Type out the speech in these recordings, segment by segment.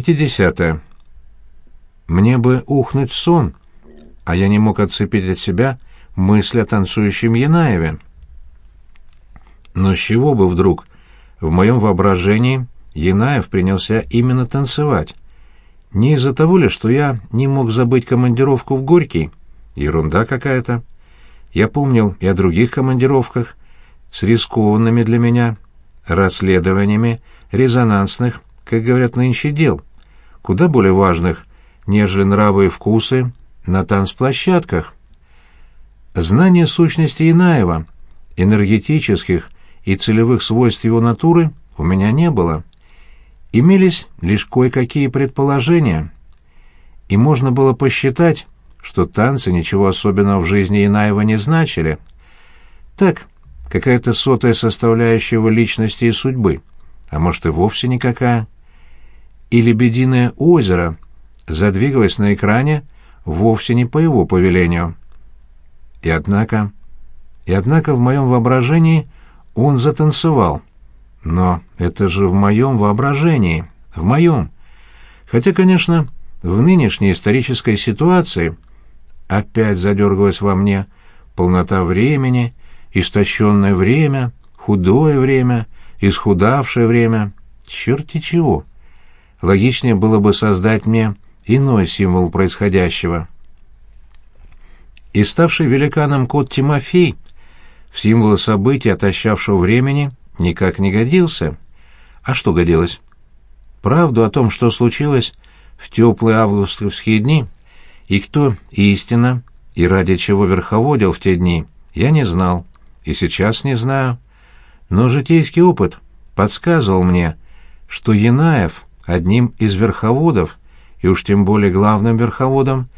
50. Мне бы ухнуть сон, а я не мог отцепить от себя мысли о танцующем Янаеве. Но с чего бы вдруг в моем воображении Янаев принялся именно танцевать? Не из-за того ли, что я не мог забыть командировку в Горький? Ерунда какая-то. Я помнил и о других командировках, с рискованными для меня расследованиями резонансных, как говорят нынче, дел, куда более важных, нежели нравы и вкусы на танцплощадках. Знание сущности Инаева, энергетических и целевых свойств его натуры у меня не было. Имелись лишь кое-какие предположения. И можно было посчитать, что танцы ничего особенного в жизни Инаева не значили. Так, какая-то сотая составляющая его личности и судьбы, а может и вовсе никакая. И «Лебединое озеро» задвигалось на экране вовсе не по его повелению. И однако... И однако в моем воображении он затанцевал. Но это же в моем воображении, в моем. Хотя, конечно, в нынешней исторической ситуации опять задергалась во мне полнота времени, истощенное время, худое время, исхудавшее время, черти чего. Логичнее было бы создать мне иной символ происходящего. И ставший великаном кот Тимофей в символы событий, отощавшего времени, никак не годился. А что годилось? Правду о том, что случилось в теплые августовские дни, и кто истинно и ради чего верховодил в те дни, я не знал, и сейчас не знаю. Но житейский опыт подсказывал мне, что Янаев одним из верховодов, и уж тем более главным верховодом,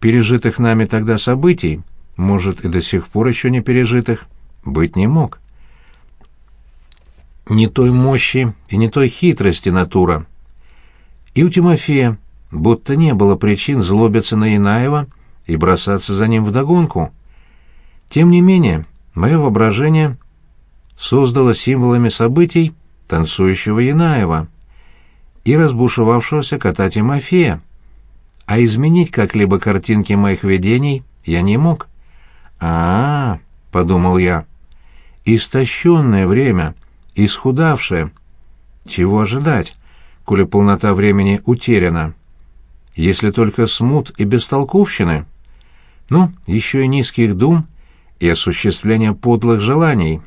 пережитых нами тогда событий, может, и до сих пор еще не пережитых, быть не мог. Не той мощи и не той хитрости натура. И у Тимофея будто не было причин злобиться на Инаева и бросаться за ним вдогонку. Тем не менее, мое воображение создало символами событий танцующего Янаева и разбушевавшегося кота Тимофея, а изменить как-либо картинки моих видений я не мог. а, -а, -а подумал я. «Истощенное время, исхудавшее. Чего ожидать, коли полнота времени утеряна? Если только смут и бестолковщины. Ну, еще и низких дум и осуществления подлых желаний».